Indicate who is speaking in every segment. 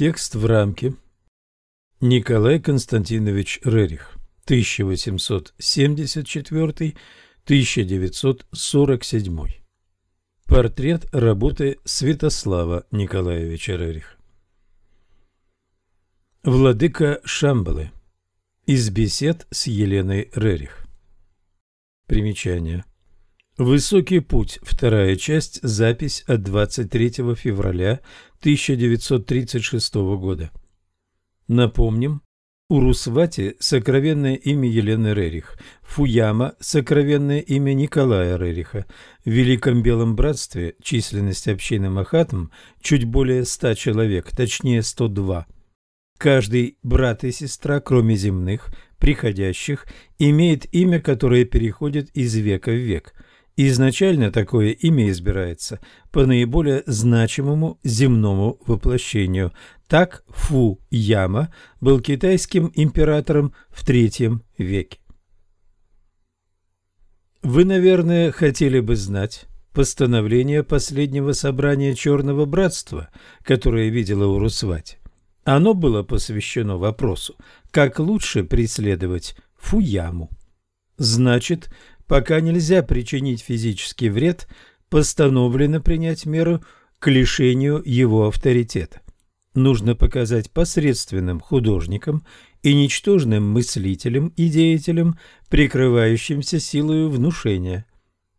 Speaker 1: Текст в рамке. Николай Константинович Рерих, 1874-1947. Портрет работы Святослава Николаевича Рериха. Владыка Шамбалы. Из бесед с Еленой Рерих. Примечание. Высокий путь. Вторая часть. Запись от 23 февраля 1936 года. Напомним, Урусвати – сокровенное имя Елены Рерих, Фуяма – сокровенное имя Николая Рериха. В Великом Белом Братстве численность общины Махатм чуть более ста человек, точнее 102. Каждый брат и сестра, кроме земных, приходящих, имеет имя, которое переходит из века в век. Изначально такое имя избирается по наиболее значимому земному воплощению. Так Фу Яма был китайским императором в третьем веке. Вы, наверное, хотели бы знать постановление последнего собрания Черного Братства, которое видела Урусвати. Оно было посвящено вопросу, как лучше преследовать Фуяму. Значит, пока нельзя причинить физический вред, постановлено принять меру к лишению его авторитета. Нужно показать посредственным художникам и ничтожным мыслителям и деятелям, прикрывающимся силою внушения.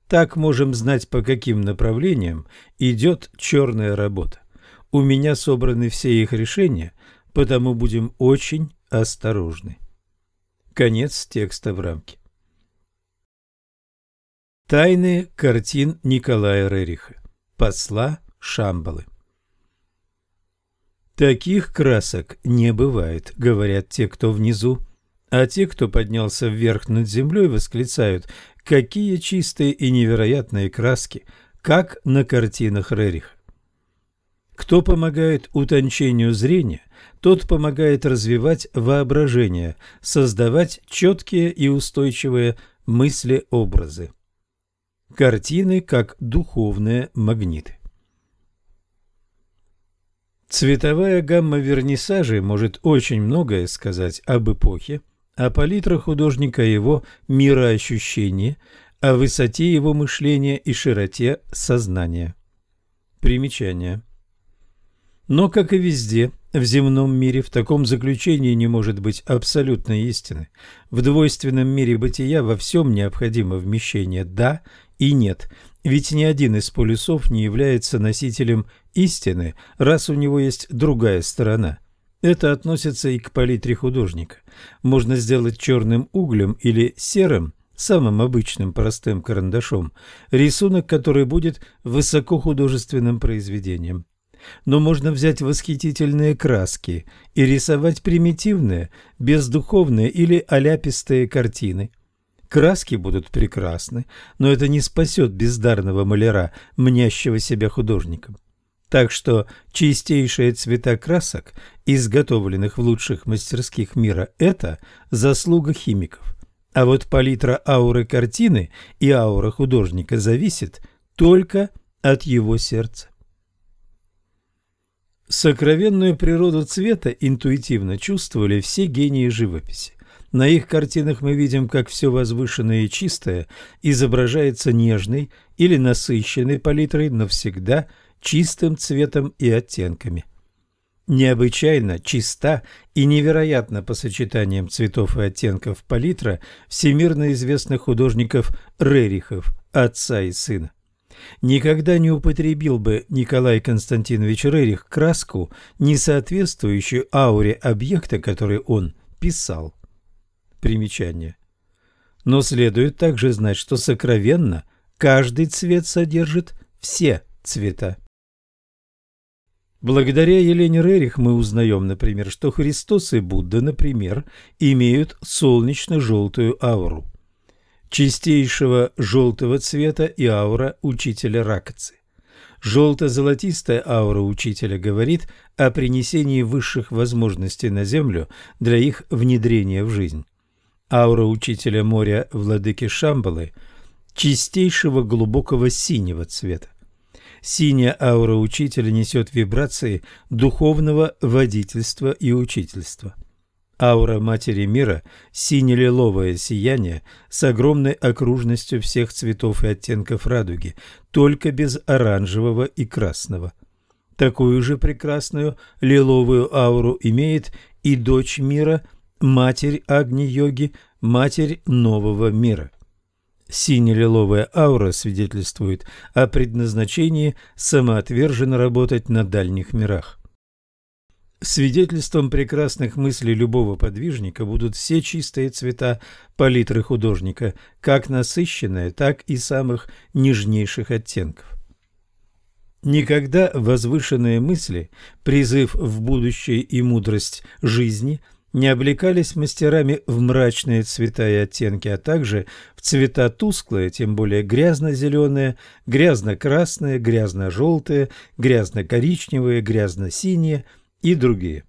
Speaker 1: Так можем знать, по каким направлениям идет черная работа. У меня собраны все их решения, потому будем очень осторожны. Конец текста в рамке. Тайны картин Николая Рериха. Посла Шамбалы. Таких красок не бывает, говорят те, кто внизу, а те, кто поднялся вверх над землей, восклицают, какие чистые и невероятные краски, как на картинах Рериха. Кто помогает утончению зрения, тот помогает развивать воображение, создавать четкие и устойчивые мысли-образы. Картины как духовные магниты. Цветовая гамма вернисажей может очень многое сказать об эпохе, о палитре художника его мироощущения, о высоте его мышления и широте сознания. Примечание. Но, как и везде, в земном мире в таком заключении не может быть абсолютной истины. В двойственном мире бытия во всем необходимо вмещение «да» и «нет», ведь ни один из полюсов не является носителем истины, раз у него есть другая сторона. Это относится и к палитре художника. Можно сделать черным углем или серым, самым обычным простым карандашом, рисунок, который будет высокохудожественным произведением но можно взять восхитительные краски и рисовать примитивные, бездуховные или аляпистые картины. Краски будут прекрасны, но это не спасет бездарного маляра, мнящего себя художником. Так что чистейшие цвета красок, изготовленных в лучших мастерских мира, это заслуга химиков. А вот палитра ауры картины и аура художника зависит только от его сердца. Сокровенную природу цвета интуитивно чувствовали все гении живописи. На их картинах мы видим, как все возвышенное и чистое изображается нежной или насыщенной палитрой, но всегда чистым цветом и оттенками. Необычайно чиста и невероятна по сочетаниям цветов и оттенков палитра всемирно известных художников Рерихов, отца и сына. Никогда не употребил бы Николай Константинович Рерих краску, не соответствующую ауре объекта, который он писал. Примечание. Но следует также знать, что сокровенно каждый цвет содержит все цвета. Благодаря Елене Рерих мы узнаем, например, что Христос и Будда, например, имеют солнечно-желтую ауру чистейшего желтого цвета и аура учителя Ракцы. Желто-золотистая аура учителя говорит о принесении высших возможностей на Землю для их внедрения в жизнь. Аура учителя моря владыки Шамбалы чистейшего глубокого синего цвета. Синяя аура учителя несет вибрации духовного водительства и учительства. Аура Матери Мира – сине-лиловое сияние с огромной окружностью всех цветов и оттенков радуги, только без оранжевого и красного. Такую же прекрасную лиловую ауру имеет и дочь мира, матерь Агни-йоги, матерь нового мира. Сине-лиловая аура свидетельствует о предназначении самоотверженно работать на дальних мирах. Свидетельством прекрасных мыслей любого подвижника будут все чистые цвета палитры художника, как насыщенные, так и самых нежнейших оттенков. Никогда возвышенные мысли, призыв в будущее и мудрость жизни не облекались мастерами в мрачные цвета и оттенки, а также в цвета тусклые, тем более грязно-зеленые, грязно-красные, грязно-желтые, грязно-коричневые, грязно-синие – и другие.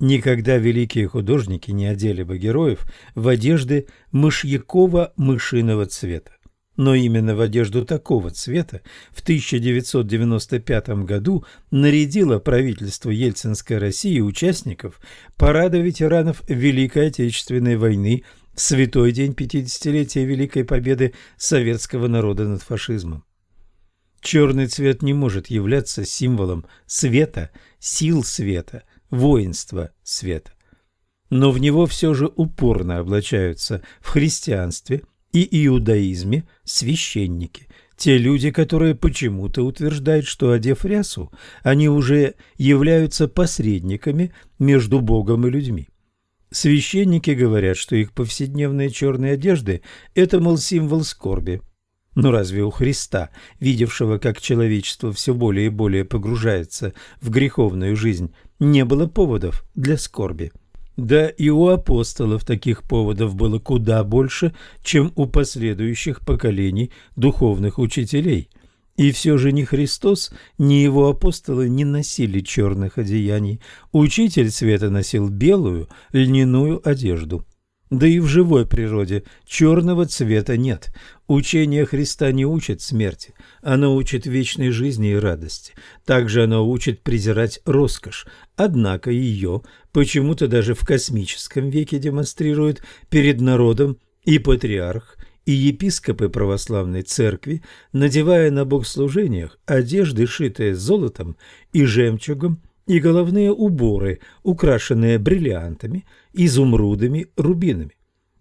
Speaker 1: Никогда великие художники не одели бы героев в одежды мышьяково-мышиного цвета. Но именно в одежду такого цвета в 1995 году нарядило правительство Ельцинской России участников парада ветеранов Великой Отечественной войны в святой день 50-летия Великой Победы советского народа над фашизмом. Черный цвет не может являться символом света, сил света, воинства света. Но в него все же упорно облачаются в христианстве и иудаизме священники, те люди, которые почему-то утверждают, что, одев рясу, они уже являются посредниками между Богом и людьми. Священники говорят, что их повседневные черные одежды – это, мол, символ скорби – но разве у Христа, видевшего, как человечество все более и более погружается в греховную жизнь, не было поводов для скорби? Да и у апостолов таких поводов было куда больше, чем у последующих поколений духовных учителей. И все же ни Христос, ни его апостолы не носили черных одеяний. Учитель света носил белую льняную одежду. Да и в живой природе черного цвета нет. Учение Христа не учит смерти, оно учит вечной жизни и радости. Также оно учит презирать роскошь. Однако ее почему-то даже в космическом веке демонстрируют перед народом и патриарх, и епископы православной церкви, надевая на богослужениях одежды, шитые золотом и жемчугом, и головные уборы, украшенные бриллиантами, изумрудами, рубинами.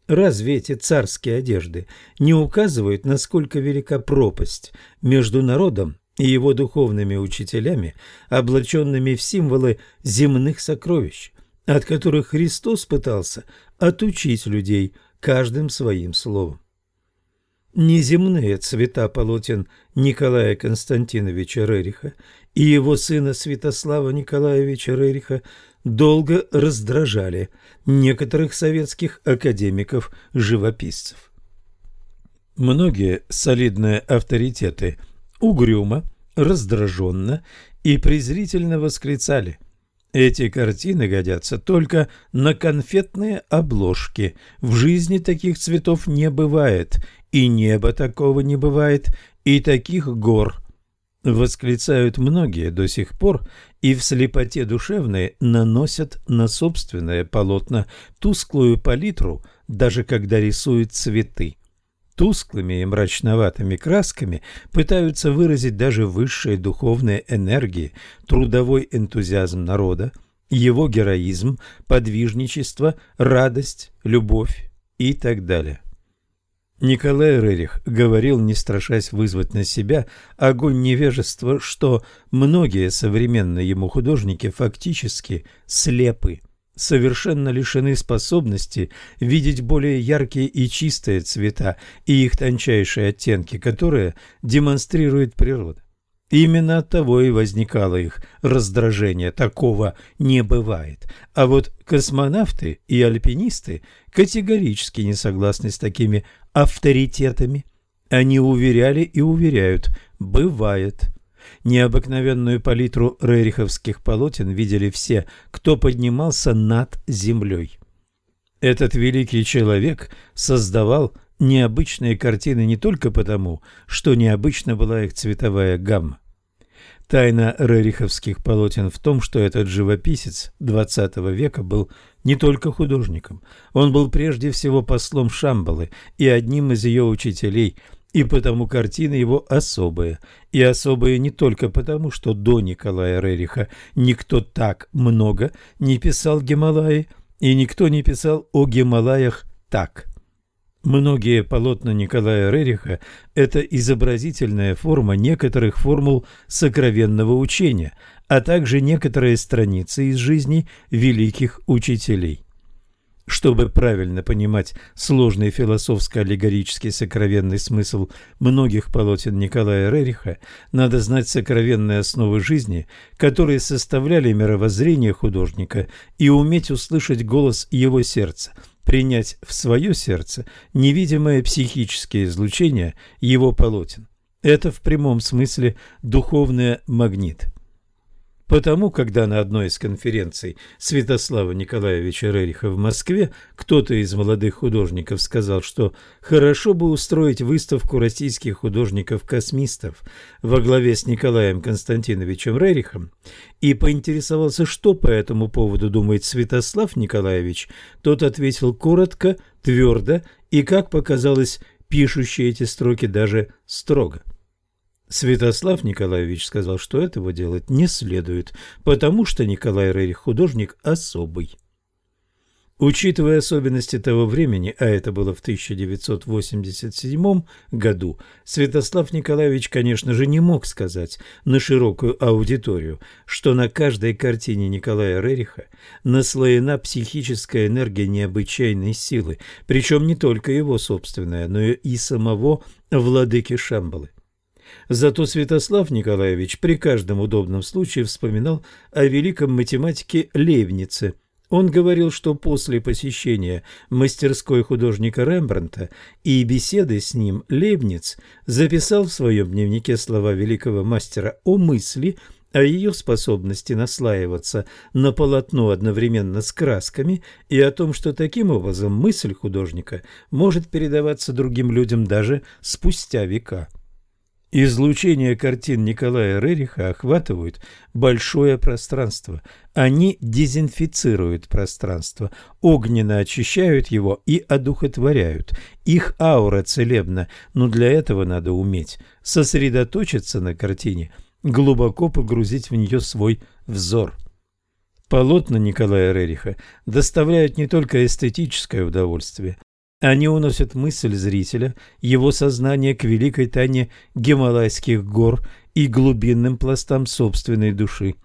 Speaker 1: Разве эти царские одежды не указывают, насколько велика пропасть между народом и его духовными учителями, облаченными в символы земных сокровищ, от которых Христос пытался отучить людей каждым своим словом? Неземные цвета полотен Николая Константиновича Рериха и его сына Святослава Николаевича Рериха долго раздражали некоторых советских академиков-живописцев. Многие солидные авторитеты угрюмо, раздраженно и презрительно восклицали эти картины годятся только на конфетные обложки. В жизни таких цветов не бывает, и неба такого не бывает, и таких гор восклицают многие до сих пор и в слепоте душевной наносят на собственное полотно тусклую палитру, даже когда рисуют цветы. Тусклыми и мрачноватыми красками пытаются выразить даже высшие духовные энергии, трудовой энтузиазм народа, его героизм, подвижничество, радость, любовь и так далее. Николай Рерих говорил, не страшась вызвать на себя огонь невежества, что многие современные ему художники фактически слепы, совершенно лишены способности видеть более яркие и чистые цвета и их тончайшие оттенки, которые демонстрирует природа. Именно от того и возникало их раздражение. Такого не бывает. А вот космонавты и альпинисты категорически не согласны с такими авторитетами. Они уверяли и уверяют – бывает. Необыкновенную палитру рериховских полотен видели все, кто поднимался над землей. Этот великий человек создавал необычные картины не только потому, что необычна была их цветовая гамма. Тайна рериховских полотен в том, что этот живописец XX века был не только художником. Он был прежде всего послом Шамбалы и одним из ее учителей, и потому картины его особые. И особые не только потому, что до Николая Рериха никто так много не писал Гималаи, и никто не писал о Гималаях так. Многие полотна Николая Рериха – это изобразительная форма некоторых формул сокровенного учения, а также некоторые страницы из жизни великих учителей. Чтобы правильно понимать сложный философско-аллегорический сокровенный смысл многих полотен Николая Рериха, надо знать сокровенные основы жизни, которые составляли мировоззрение художника, и уметь услышать голос его сердца, принять в свое сердце невидимое психическое излучение его полотен. Это в прямом смысле духовный магнит. Потому, когда на одной из конференций Святослава Николаевича Рериха в Москве кто-то из молодых художников сказал, что хорошо бы устроить выставку российских художников-космистов во главе с Николаем Константиновичем Рерихом, и поинтересовался, что по этому поводу думает Святослав Николаевич, тот ответил коротко, твердо и, как показалось, пишущие эти строки даже строго. Святослав Николаевич сказал, что этого делать не следует, потому что Николай Рерих художник особый. Учитывая особенности того времени, а это было в 1987 году, Святослав Николаевич, конечно же, не мог сказать на широкую аудиторию, что на каждой картине Николая Рериха наслоена психическая энергия необычайной силы, причем не только его собственная, но и самого владыки Шамбалы. Зато Святослав Николаевич при каждом удобном случае вспоминал о великом математике Лейбнице. Он говорил, что после посещения мастерской художника Рембрандта и беседы с ним Лейбниц записал в своем дневнике слова великого мастера о мысли, о ее способности наслаиваться на полотно одновременно с красками и о том, что таким образом мысль художника может передаваться другим людям даже спустя века. Излучения картин Николая Рериха охватывают большое пространство. Они дезинфицируют пространство, огненно очищают его и одухотворяют. Их аура целебна, но для этого надо уметь сосредоточиться на картине, глубоко погрузить в нее свой взор. Полотна Николая Рериха доставляют не только эстетическое удовольствие, они уносят мысль зрителя, его сознание к великой тайне Гималайских гор и глубинным пластам собственной души.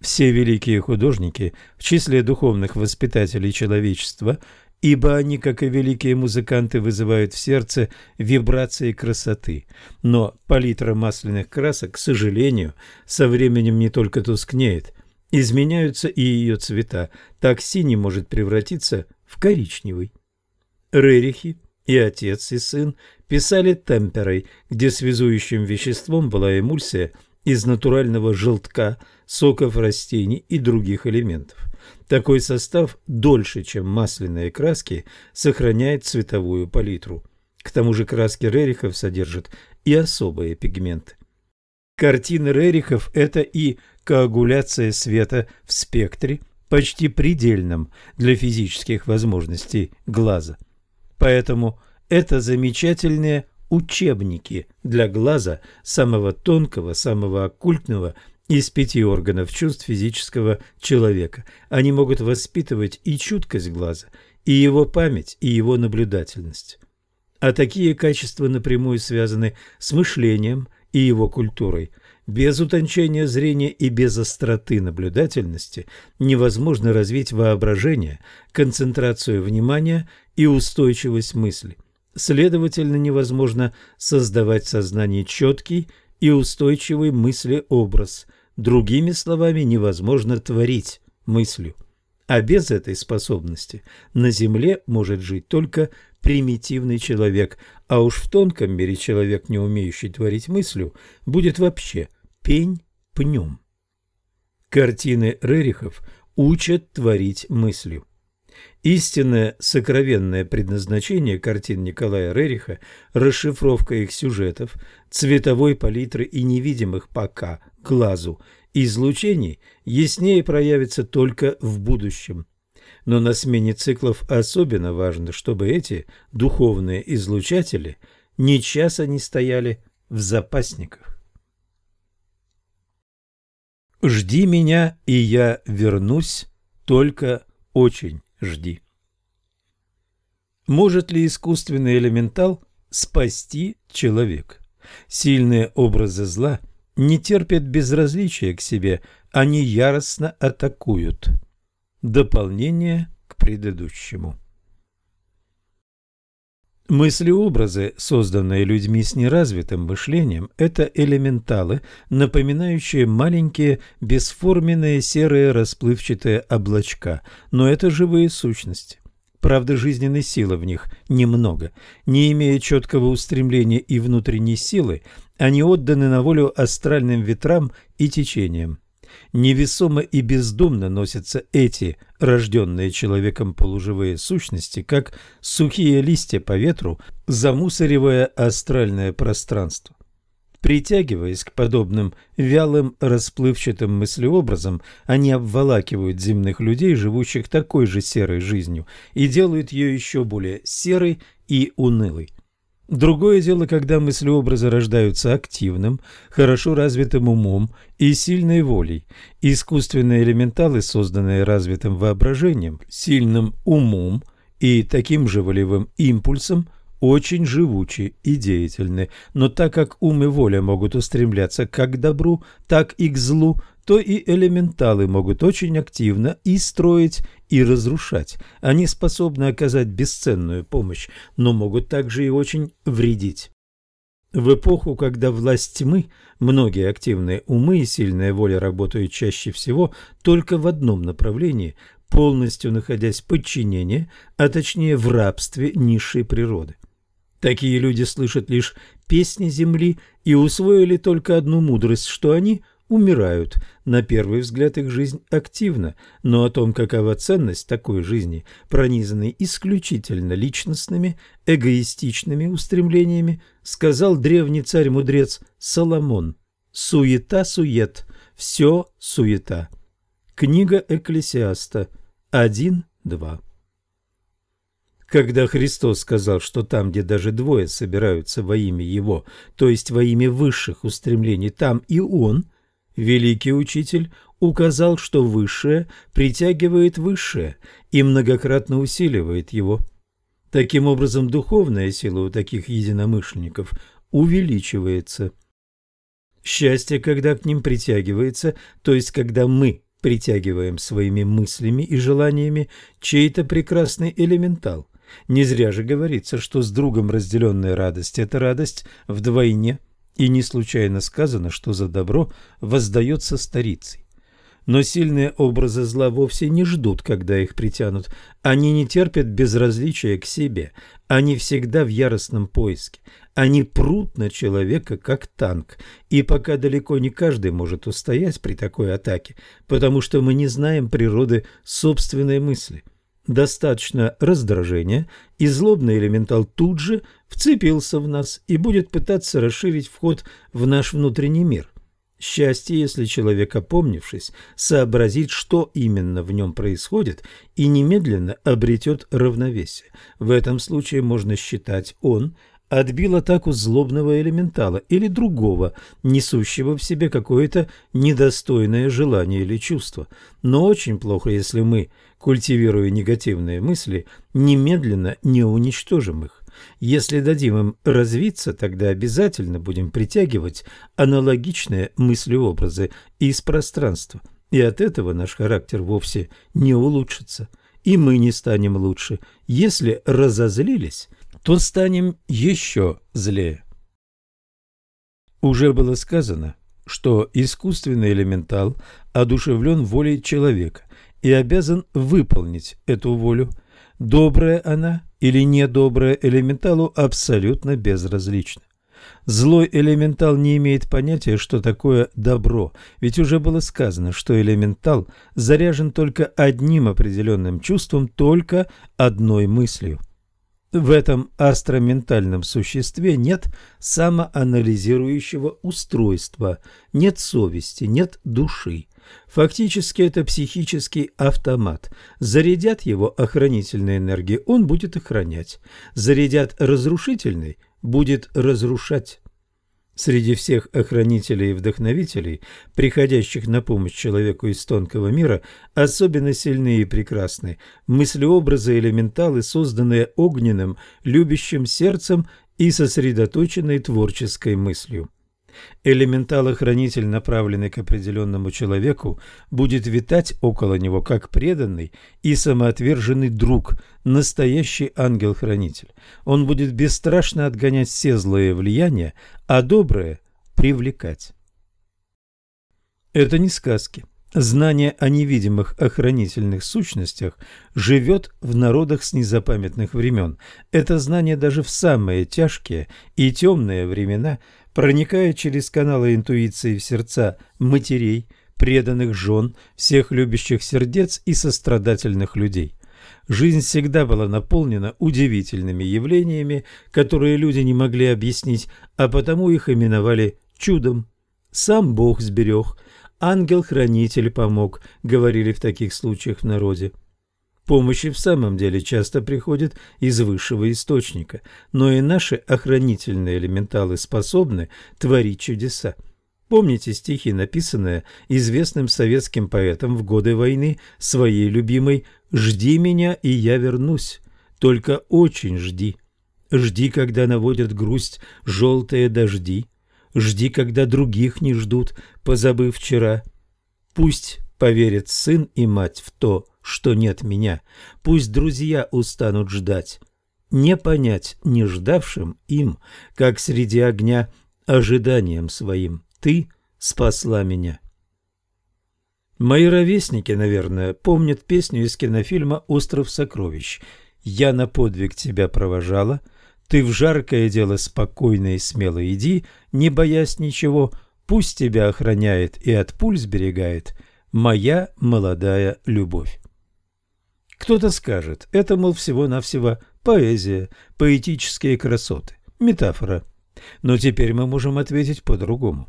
Speaker 1: Все великие художники в числе духовных воспитателей человечества, ибо они, как и великие музыканты, вызывают в сердце вибрации красоты. Но палитра масляных красок, к сожалению, со временем не только тускнеет, изменяются и ее цвета. Так синий может превратиться в коричневый. Рерихи и отец, и сын писали темперой, где связующим веществом была эмульсия из натурального желтка, соков растений и других элементов. Такой состав дольше, чем масляные краски, сохраняет цветовую палитру. К тому же краски Рерихов содержат и особые пигменты. Картины Рерихов – это и коагуляция света в спектре, почти предельном для физических возможностей глаза – Поэтому это замечательные учебники для глаза самого тонкого, самого оккультного из пяти органов чувств физического человека. Они могут воспитывать и чуткость глаза, и его память, и его наблюдательность. А такие качества напрямую связаны с мышлением и его культурой. Без утончения зрения и без остроты наблюдательности невозможно развить воображение, концентрацию внимания и устойчивость мысли. Следовательно, невозможно создавать в сознании четкий и устойчивый мыслеобраз. Другими словами, невозможно творить мыслью. А без этой способности на Земле может жить только примитивный человек, а уж в тонком мире человек, не умеющий творить мыслью, будет вообще пень пнем. Картины Рерихов учат творить мыслью. Истинное сокровенное предназначение картин Николая Рериха, расшифровка их сюжетов, цветовой палитры и невидимых пока глазу излучений яснее проявится только в будущем. Но на смене циклов особенно важно, чтобы эти духовные излучатели ни часа не стояли в запасниках. «Жди меня, и я вернусь, только очень жди. Может ли искусственный элементал спасти человека? Сильные образы зла не терпят безразличия к себе, они яростно атакуют. Дополнение к предыдущему. Мысли-образы, созданные людьми с неразвитым мышлением, это элементалы, напоминающие маленькие бесформенные серые расплывчатые облачка, но это живые сущности. Правда, жизненной силы в них немного. Не имея четкого устремления и внутренней силы, они отданы на волю астральным ветрам и течениям. Невесомо и бездумно носятся эти, рожденные человеком полуживые сущности, как сухие листья по ветру, замусоривая астральное пространство. Притягиваясь к подобным вялым расплывчатым мыслеобразам, они обволакивают земных людей, живущих такой же серой жизнью, и делают ее еще более серой и унылой. Другое дело, когда мыслеобразы рождаются активным, хорошо развитым умом и сильной волей. Искусственные элементалы, созданные развитым воображением, сильным умом и таким же волевым импульсом, очень живучи и деятельны. Но так как ум и воля могут устремляться как к добру, так и к злу, то и элементалы могут очень активно и строить, и разрушать. Они способны оказать бесценную помощь, но могут также и очень вредить. В эпоху, когда власть тьмы, многие активные умы и сильная воля работают чаще всего только в одном направлении, полностью находясь в подчинении, а точнее в рабстве низшей природы. Такие люди слышат лишь песни земли и усвоили только одну мудрость, что они умирают. На первый взгляд их жизнь активна, но о том, какова ценность такой жизни, пронизанной исключительно личностными, эгоистичными устремлениями, сказал древний царь-мудрец Соломон. «Суета-сует, все суета». Книга Экклесиаста 1.2 когда Христос сказал, что там, где даже двое собираются во имя Его, то есть во имя высших устремлений, там и Он, Великий учитель указал, что высшее притягивает высшее и многократно усиливает его. Таким образом, духовная сила у таких единомышленников увеличивается. Счастье, когда к ним притягивается, то есть когда мы притягиваем своими мыслями и желаниями чей-то прекрасный элементал. Не зря же говорится, что с другом разделенная радость – это радость вдвойне – и не случайно сказано, что за добро воздается старицей. Но сильные образы зла вовсе не ждут, когда их притянут. Они не терпят безразличия к себе. Они всегда в яростном поиске. Они прут на человека, как танк. И пока далеко не каждый может устоять при такой атаке, потому что мы не знаем природы собственной мысли достаточно раздражения, и злобный элементал тут же вцепился в нас и будет пытаться расширить вход в наш внутренний мир. Счастье, если человек, опомнившись, сообразит, что именно в нем происходит, и немедленно обретет равновесие. В этом случае можно считать, он отбил атаку злобного элементала или другого, несущего в себе какое-то недостойное желание или чувство. Но очень плохо, если мы культивируя негативные мысли, немедленно не уничтожим их. Если дадим им развиться, тогда обязательно будем притягивать аналогичные мыслеобразы из пространства, и от этого наш характер вовсе не улучшится, и мы не станем лучше. Если разозлились, то станем еще злее. Уже было сказано, что искусственный элементал одушевлен волей человека и обязан выполнить эту волю. Добрая она или недобрая элементалу абсолютно безразлична. Злой элементал не имеет понятия, что такое добро, ведь уже было сказано, что элементал заряжен только одним определенным чувством, только одной мыслью. В этом астроментальном существе нет самоанализирующего устройства, нет совести, нет души. Фактически это психический автомат. Зарядят его охранительной энергией, он будет охранять. Зарядят разрушительной, будет разрушать. Среди всех охранителей и вдохновителей, приходящих на помощь человеку из тонкого мира, особенно сильные и прекрасны мыслеобразы элементалы, созданные огненным, любящим сердцем и сосредоточенной творческой мыслью. Элементал-охранитель, направленный к определенному человеку, будет витать около него как преданный и самоотверженный друг, настоящий ангел-хранитель. Он будет бесстрашно отгонять все злые влияния, а доброе привлекать. Это не сказки. Знание о невидимых охранительных сущностях живет в народах с незапамятных времен. Это знание даже в самые тяжкие и темные времена – проникая через каналы интуиции в сердца матерей, преданных жен, всех любящих сердец и сострадательных людей. Жизнь всегда была наполнена удивительными явлениями, которые люди не могли объяснить, а потому их именовали чудом. Сам Бог сберег, ангел-хранитель помог, говорили в таких случаях в народе. Помощь в самом деле часто приходит из высшего источника, но и наши охранительные элементалы способны творить чудеса. Помните стихи, написанные известным советским поэтом в годы войны своей любимой «Жди меня, и я вернусь, только очень жди». Жди, когда наводят грусть желтые дожди, Жди, когда других не ждут, позабыв вчера. Пусть поверят сын и мать в то, что нет меня. Пусть друзья устанут ждать. Не понять не ждавшим им, как среди огня, ожиданием своим. Ты спасла меня. Мои ровесники, наверное, помнят песню из кинофильма «Остров сокровищ». «Я на подвиг тебя провожала», «Ты в жаркое дело спокойно и смело иди, не боясь ничего, пусть тебя охраняет и от пуль сберегает моя молодая любовь». Кто-то скажет, это, мол, всего-навсего поэзия, поэтические красоты, метафора. Но теперь мы можем ответить по-другому.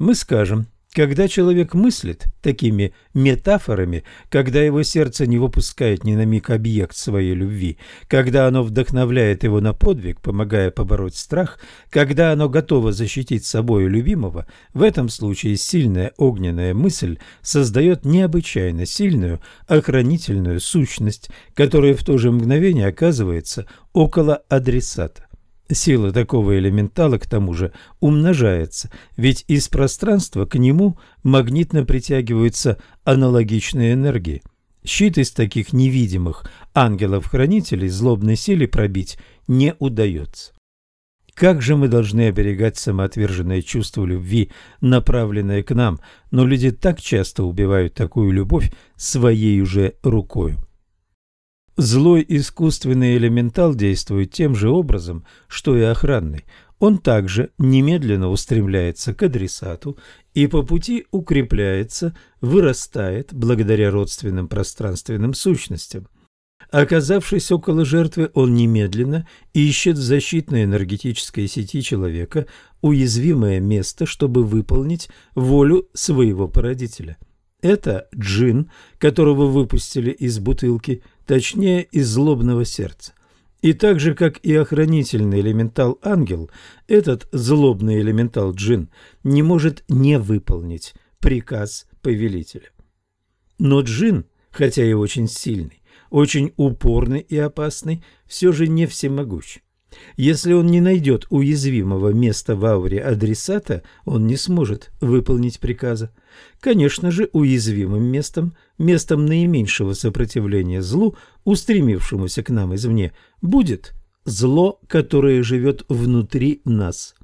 Speaker 1: Мы скажем, когда человек мыслит такими метафорами, когда его сердце не выпускает ни на миг объект своей любви, когда оно вдохновляет его на подвиг, помогая побороть страх, когда оно готово защитить собою любимого, в этом случае сильная огненная мысль создает необычайно сильную охранительную сущность, которая в то же мгновение оказывается около адресата. Сила такого элементала, к тому же, умножается, ведь из пространства к нему магнитно притягиваются аналогичные энергии. Щит из таких невидимых ангелов-хранителей злобной силе пробить не удается. Как же мы должны оберегать самоотверженное чувство любви, направленное к нам, но люди так часто убивают такую любовь своей уже рукою. Злой искусственный элементал действует тем же образом, что и охранный. Он также немедленно устремляется к адресату и по пути укрепляется, вырастает благодаря родственным пространственным сущностям. Оказавшись около жертвы, он немедленно ищет в защитной энергетической сети человека уязвимое место, чтобы выполнить волю своего породителя. Это джин, которого выпустили из бутылки, точнее из злобного сердца. И так же, как и охранительный элементал ангел, этот злобный элементал джин не может не выполнить приказ повелителя. Но джин, хотя и очень сильный, очень упорный и опасный, все же не всемогущ. Если он не найдет уязвимого места в ауре адресата, он не сможет выполнить приказа. Конечно же, уязвимым местом, местом наименьшего сопротивления злу, устремившемуся к нам извне, будет зло, которое живет внутри нас.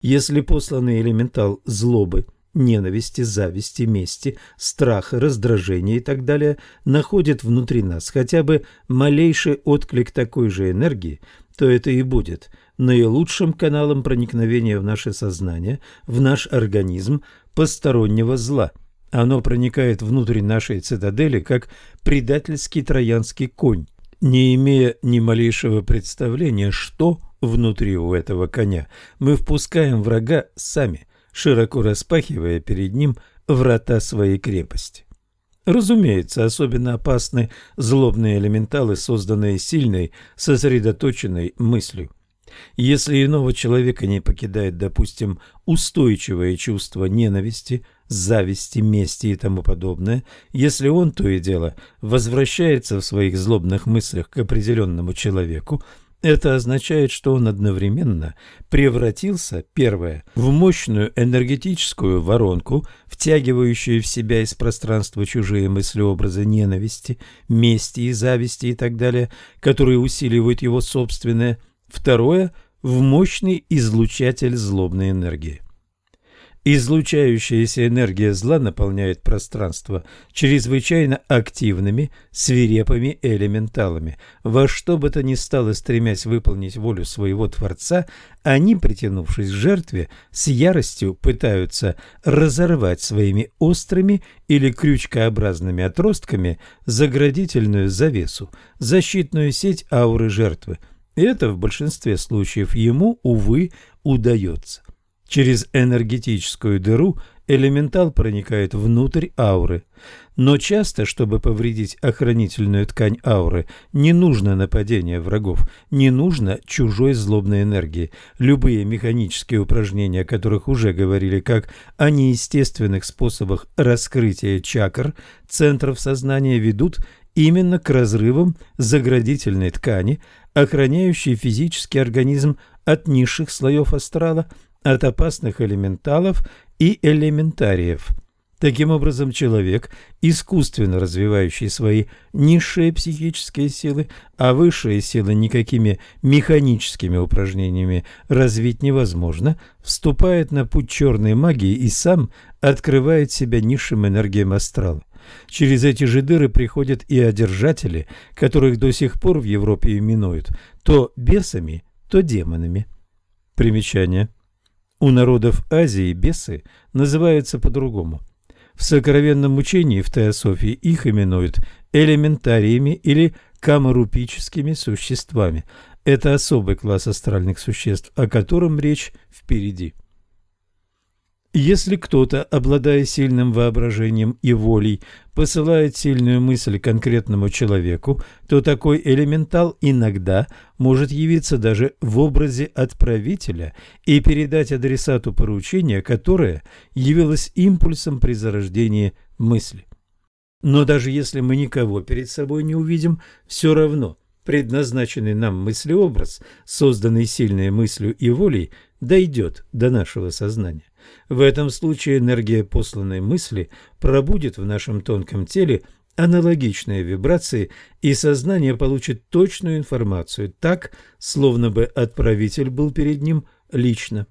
Speaker 1: Если посланный элементал злобы, ненависти, зависти, мести, страха, раздражения и так далее находит внутри нас хотя бы малейший отклик такой же энергии, то это и будет наилучшим каналом проникновения в наше сознание, в наш организм постороннего зла. Оно проникает внутрь нашей цитадели, как предательский троянский конь, не имея ни малейшего представления, что внутри у этого коня. Мы впускаем врага сами, широко распахивая перед ним врата своей крепости. Разумеется, особенно опасны злобные элементалы, созданные сильной, сосредоточенной мыслью. Если иного человека не покидает, допустим, устойчивое чувство ненависти, зависти, мести и тому подобное, если он то и дело возвращается в своих злобных мыслях к определенному человеку, это означает, что он одновременно превратился, первое, в мощную энергетическую воронку, втягивающую в себя из пространства чужие мыслеобразы ненависти, мести и зависти и так далее, которые усиливают его собственное, второе – в мощный излучатель злобной энергии. Излучающаяся энергия зла наполняет пространство чрезвычайно активными, свирепыми элементалами. Во что бы то ни стало, стремясь выполнить волю своего Творца, они, притянувшись к жертве, с яростью пытаются разорвать своими острыми или крючкообразными отростками заградительную завесу, защитную сеть ауры жертвы. И это в большинстве случаев ему, увы, удается. Через энергетическую дыру элементал проникает внутрь ауры. Но часто, чтобы повредить охранительную ткань ауры, не нужно нападение врагов, не нужно чужой злобной энергии. Любые механические упражнения, о которых уже говорили, как о неестественных способах раскрытия чакр, центров сознания, ведут именно к разрывам заградительной ткани, охраняющей физический организм от низших слоев астрала – от опасных элементалов и элементариев. Таким образом, человек, искусственно развивающий свои низшие психические силы, а высшие силы никакими механическими упражнениями развить невозможно, вступает на путь черной магии и сам открывает себя низшим энергиям астрала. Через эти же дыры приходят и одержатели, которых до сих пор в Европе именуют то бесами, то демонами. Примечание. У народов Азии бесы называются по-другому. В сокровенном учении в теософии их именуют элементариями или камарупическими существами. Это особый класс астральных существ, о котором речь впереди. Если кто-то, обладая сильным воображением и волей, посылает сильную мысль конкретному человеку, то такой элементал иногда может явиться даже в образе отправителя и передать адресату поручение, которое явилось импульсом при зарождении мысли. Но даже если мы никого перед собой не увидим, все равно предназначенный нам мыслеобраз, созданный сильной мыслью и волей, дойдет до нашего сознания. В этом случае энергия посланной мысли пробудет в нашем тонком теле аналогичные вибрации, и сознание получит точную информацию, так, словно бы отправитель был перед ним лично.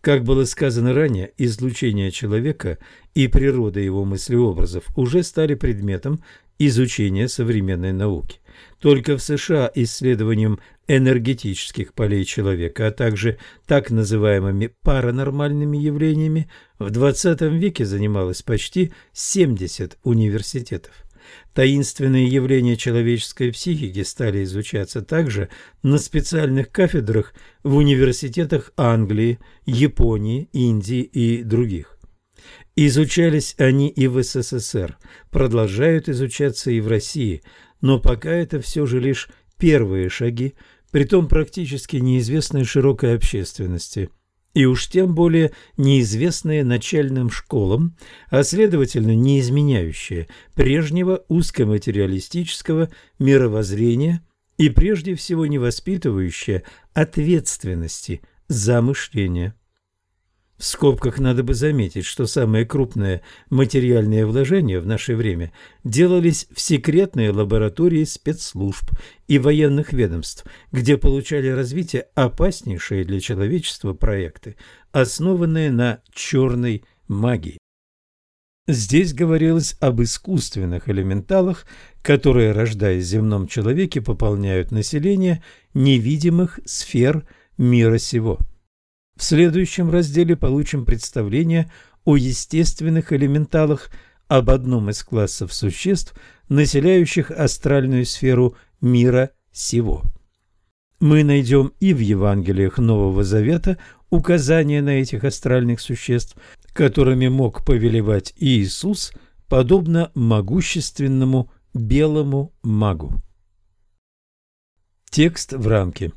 Speaker 1: Как было сказано ранее, излучение человека и природа его мыслеобразов уже стали предметом изучения современной науки. Только в США исследованием энергетических полей человека, а также так называемыми паранормальными явлениями в XX веке занималось почти 70 университетов. Таинственные явления человеческой психики стали изучаться также на специальных кафедрах в университетах Англии, Японии, Индии и других. Изучались они и в СССР, продолжают изучаться и в России, но пока это все же лишь первые шаги, притом практически неизвестные широкой общественности, и уж тем более неизвестные начальным школам, а следовательно не изменяющие прежнего узкоматериалистического мировоззрения и прежде всего не воспитывающие ответственности за мышление. В скобках надо бы заметить, что самые крупные материальные вложения в наше время делались в секретные лаборатории спецслужб и военных ведомств, где получали развитие опаснейшие для человечества проекты, основанные на черной магии. Здесь говорилось об искусственных элементалах, которые, рождаясь в земном человеке, пополняют население невидимых сфер мира сего. В следующем разделе получим представление о естественных элементалах, об одном из классов существ, населяющих астральную сферу мира сего. Мы найдем и в Евангелиях Нового Завета указания на этих астральных существ, которыми мог повелевать Иисус, подобно могущественному белому магу. Текст в рамке.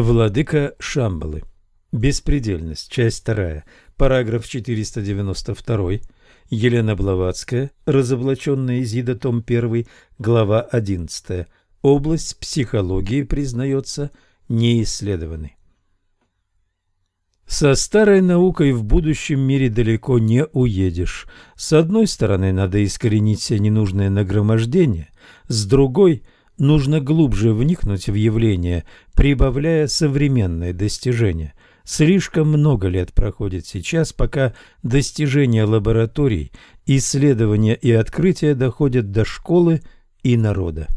Speaker 1: Владыка Шамбалы. Беспредельность. Часть вторая. Параграф 492. Елена Блаватская. Разоблаченная Изида. Том 1. Глава 11. Область психологии признается неисследованной. Со старой наукой в будущем мире далеко не уедешь. С одной стороны, надо искоренить все ненужные нагромождения, с другой – нужно глубже вникнуть в явление, прибавляя современные достижения. Слишком много лет проходит сейчас, пока достижения лабораторий, исследования и открытия доходят до школы и народа.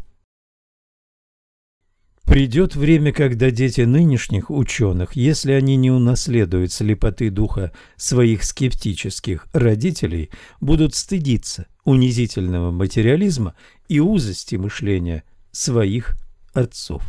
Speaker 1: Придет время, когда дети нынешних ученых, если они не унаследуют слепоты духа своих скептических родителей, будут стыдиться унизительного материализма и узости мышления своих отцов.